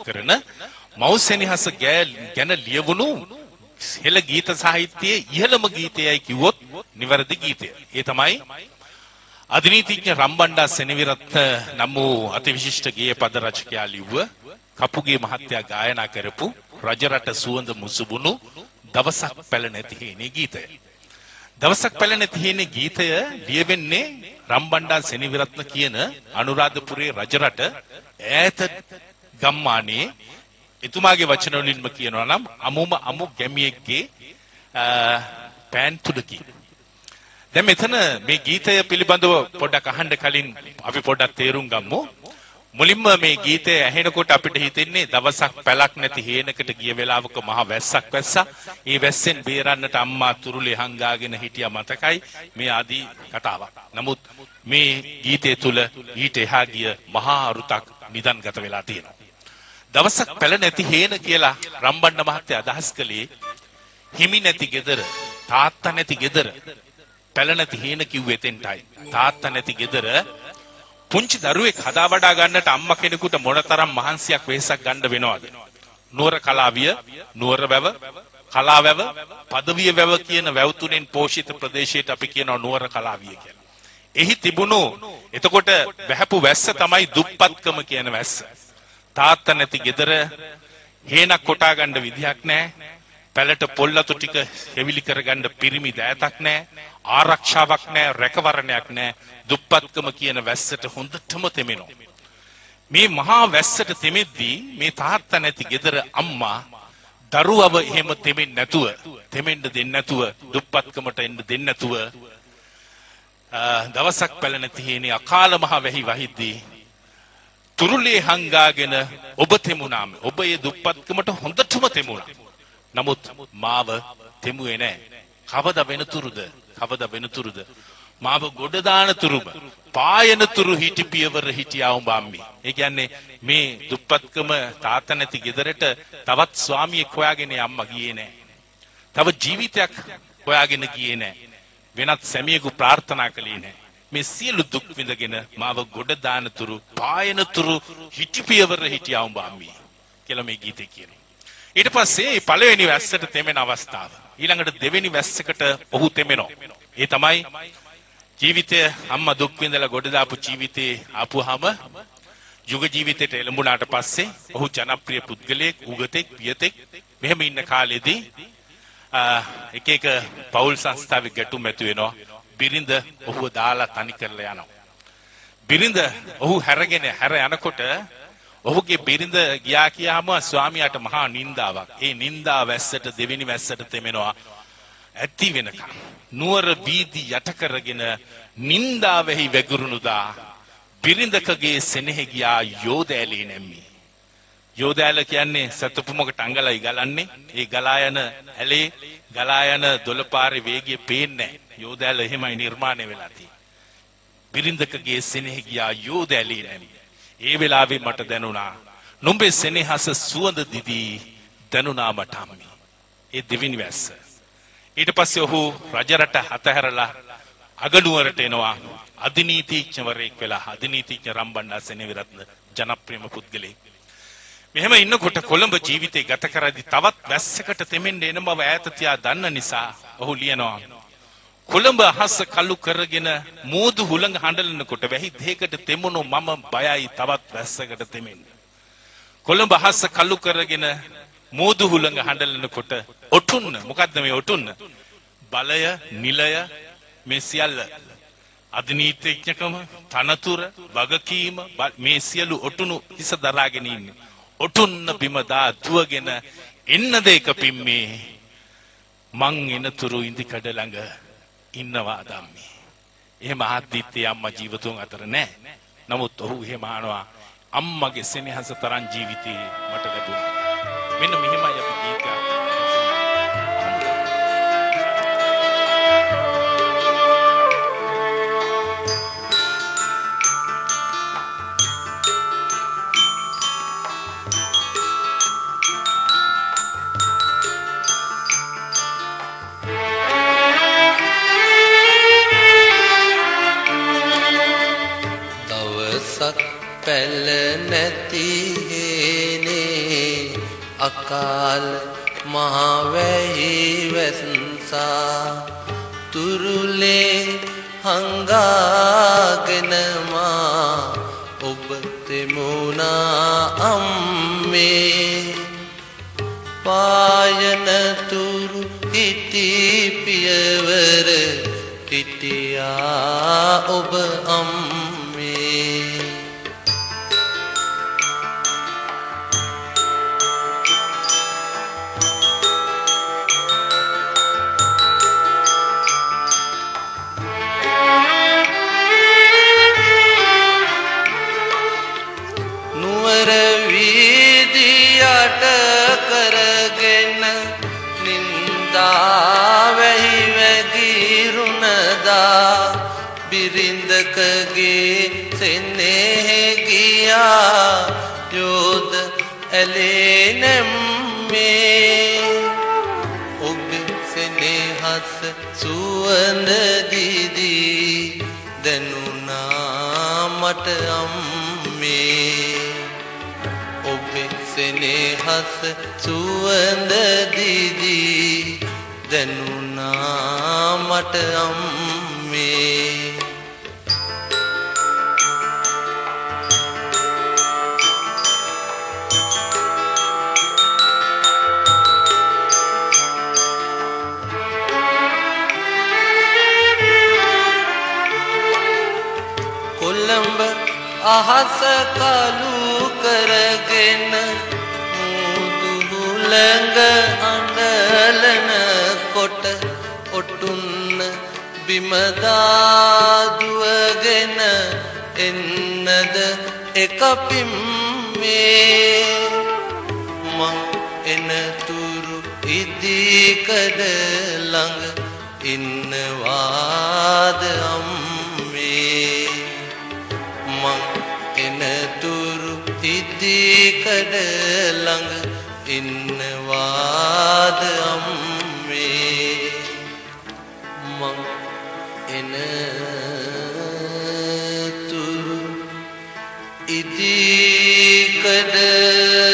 කරන මෞසෙනිහස ගැන ලියවුණු හෙළ ගීත සාහිත්‍යයේ ඉහළම ගීතයයි කිව්වොත් නිවැරදි ගීතය. ඒ තමයි අධිනීතිඥ රම්බණ්ඩා සෙනවිරත්න නම් වූ අතිවිශිෂ්ට ගේය පද රචකයා ලිව්ව කපුගේ මහත්තයා ගායනා කරපු රජරට සුවඳ මුසුබුණු දවසක් පැල නැති හේනේ ගීතය. දවසක් පැල නැති හේනේ ගීතය ලියවෙන්නේ රම්බණ්ඩා සෙනවිරත්න කියන අනුරාධපුරයේ රජරට ඈත ගම්මානයේ එතුමාගේ වචන වලින්ම කියනවා නම් අමුම අමු ගැමියෙක්ගේ පෑන් තුඩකි. දැන් මෙතන මේ ගීතය පිළිබඳව පොඩ්ඩක් අහන්න කලින් අපි පොඩ්ඩක් තේරුම් ගමු. මුලින්ම මේ ගීතය ඇහෙනකොට අපිට හිතෙන්නේ දවසක් පැලක් නැති හේනකට ගිය වෙලාවක මහ වැස්සක් වැස්සා. ඒ වැස්සෙන් බේරන්නට අම්මා තුරුලේ හංගාගෙන හිටියා මතකයි මේ ආදී කතාවක්. නමුත් මේ ගීතය තුල ඊට එහා ගිය මහා අරුතක් නිදන්ගත වෙලා තියෙනවා. දවසක් පැල නැති හේන කියලා රම්බණ්ඩ මහත්තයා අදහස් කළේ හිමි නැති gedara තාත්තා නැති gedara පැල නැති හේන කිව්වේ එතෙන්ටයි. තාත්තා නැති gedara පුංචි දරුවෙක් හදා වඩා ගන්නට අම්මා කෙනෙකුට මොනතරම් මහන්සියක් වෙහෙසක් ගන්න වෙනවද? නුවර කලාවිය, නුවර වැව, කලාවැව, පදවිය වැව කියන වැව් තුනෙන් පෝෂිත ප්‍රදේශයට අපි කියනවා නුවර කලාවිය කියලා. එහි තිබුණු එතකොට වැහපු වැස්ස තමයි දුප්පත්කම කියන වැස්ස. තාත්තා නැති ගෙදර හේනක් කොටා ගන්න විදිහක් නැහැ. පැලට පොල්ලතු ටික හෙවිලි කරගන්න පිරිමි දෑතක් නැහැ. ආරක්ෂාවක් නැහැ, රැකවරණයක් නැහැ. දුප්පත්කම කියන වැස්සට හොඳටම තෙමෙනවා. මේ මහා වැස්සට තෙමෙද්දී මේ තාත්තා නැති ගෙදර අම්මා දරුවව එහෙම තෙමෙන්නේ නැතුව, තෙමෙන්න දෙන්නේ නැතුව, දුප්පත්කමට එන්න දෙන්නේ නැතුව දවසක් පැල නැති හේනේ අකාල මහ වැහි වහිද්දී තුරුලේ හංගාගෙන ඔබ තෙමුණාම ඔබ ඒ දුප්පත්කමට හොඳටම තෙමුණා. නමුත් මාව තෙමුවේ නැහැ. කවද වෙනතුරුද? කවද වෙනතුරුද? මාව ගොඩ දාන තුරුම පායන තුරු හිටි පියවර හිටියා උඹ අම්මේ. ඒ කියන්නේ මේ දුප්පත්කම තාත්තා නැති ගෙදරට තවත් ස්වාමියෙක් හොයාගෙන අම්මා ගියේ නැහැ. තව ජීවිතයක් හොයාගෙන ගියේ නැහැ. වෙනත් සැමියෙකු ප්‍රාර්ථනා කළේ නැහැ. මේ සියලු දුක් විඳගෙන මාව ගොඩ දාන තුරු පායන තුරු හිටි පියවර හිටියා උඹ අම්මේ කියලා මේ ගීතේ කියනවා. ඊට පස්සේ පළවෙනි වැස්සට තෙමෙන අවස්ථාව. ඊළඟට දෙවෙනි වැස්සකට ඔහු තෙමෙනවා. ඒ තමයි ජීවිතය අම්මා දුක් විඳලා ගොඩ දාපු ජීවිතේ ආපුවාම යුග ජීවිතයට එළඹුණාට පස්සේ ඔහු ජනප්‍රිය පුද්ගලයෙක්, උගතෙක්, පියතෙක් මෙහෙම ඉන්න කාලෙදී එක එක පෞල් සංස්ථාවේ ගැටුම් ඇති වෙනවා. බිරිඳ ඔහුව දාලා තනි කරලා යනවා. බිරිඳ ඔහු හැරගෙන හැර යනකොට ඔහුගේ බිරිඳ ගියා කියාම ස්වාමියාට මහා නින්දාවක්. ඒ නින්දා වැස්සට දෙවෙනි වැස්සට තෙමෙනවා. ඇති වෙනකම් නුවර වීදි යට කරගෙන නින්දාවෙහි වැගුරුණුදා බිරිඳකගේ සෙනෙහි ගියා යෝදෑලේ නැම්මි. යෝදෑල කියන්නේ සතුපුමකට අඟලයි ගලන්නේ. ඒ ගලා යන ඇලේ ගලා යන දොළපාරේ වේගය පේන්නේ යෝදෑල එහෙමයි නිර්මාණය වෙලා තියෙන්නේ. බිරිඳකගේ සෙනෙහි ගියා යෝදෑලේ නැම්මි. ඒ වෙලාවේ මට දැනුණා නුඹේ සෙනෙහස සුවඳ දිදී දැනුණා මට අම්මි. ඒ දෙවිනි වැස්ස. ඊට පස්සේ ඔහු රජරට හතහැරලා අගනුවරට එනවා අධිනීතිඥවරයෙක් වෙලා අධිනීතිඥ රම්බණ්ඩා සෙනෙවිරත්න ජනප්‍රියම පුද්ගලෙක්. මෙහෙම ඉන්නකොට කොළඹ ජීවිතේ ගත කරද්දී තවත් වැස්සකට තෙමෙන්න එන බව ඈත තියා දන්න නිසා ඔහු ලියනවා කොළඹ අහස කළු කරගෙන මෝදු හුළඟ හඬලනකොට වැහි දෙයකට තෙමුණු මම බයයි තවත් වැස්සකට තෙමෙන්න. කොළඹ අහස කළු කරගෙන මෝදු හුළඟ හඬලනකොට ඔටුන්න මොකද්ද මේ ඔටුන්න? බලය, නිලය මේ සියල්ල අධිනීතිඥකම, තනතුර, වගකීම මේ සියලු ඔටුනු හිස දරාගෙන ඉන්නේ. ඔටුන්න බිම දා දුවගෙන එන්නද එක පිම්මේ මං එනතුරු ඉදිකඩ ළඟ ඉන්නවා ධම්මේ. එහෙම ආදිත්‍ය අම්මා ජීවතුන් අතර නැහැ. නමුත් ඔහු එහෙම අහනවා අම්මගේ සෙනෙහස තරම් ජීවිතේ මට ලැබුණා. මෙන්න මෙහෙමයි අපි පැල නැති හේනේ. අකාල මහවැහි වැස්සා තුරුලේ හංගාගෙන මා ඔබ තෙමුණා අම්මේ. පායන තුරු හිටි පියවර හිටියා ඔබ අම්මේ. නින්දා වැහි වැගිරුණදා බිරිඳකගේ සෙනෙහෙ ගියා යෝධ ඇලේ නැම්මේ. ඔබ සෙනෙහස සුවඳ දිදී දැනුණා මට අම්මේ. ඔබේ සෙනෙහස සුවඳ දිදී මට අම්මේ. කොළඹ අහස කළු කරගෙන මුදුහුළඟ අඬලන කොට ඔටුන්න බිමදාදුවගෙන එන්නද එක පිම්මේ? මං එනතුරු ඉදිකඩ ළඟ ඉන්නවාද අම්මේ? මං එනතුරු ඉදිකඩ ළඟ ඉන්නවාද අම්මේ? එනතුරු ඉදිකඩ ළඟ ඉන්න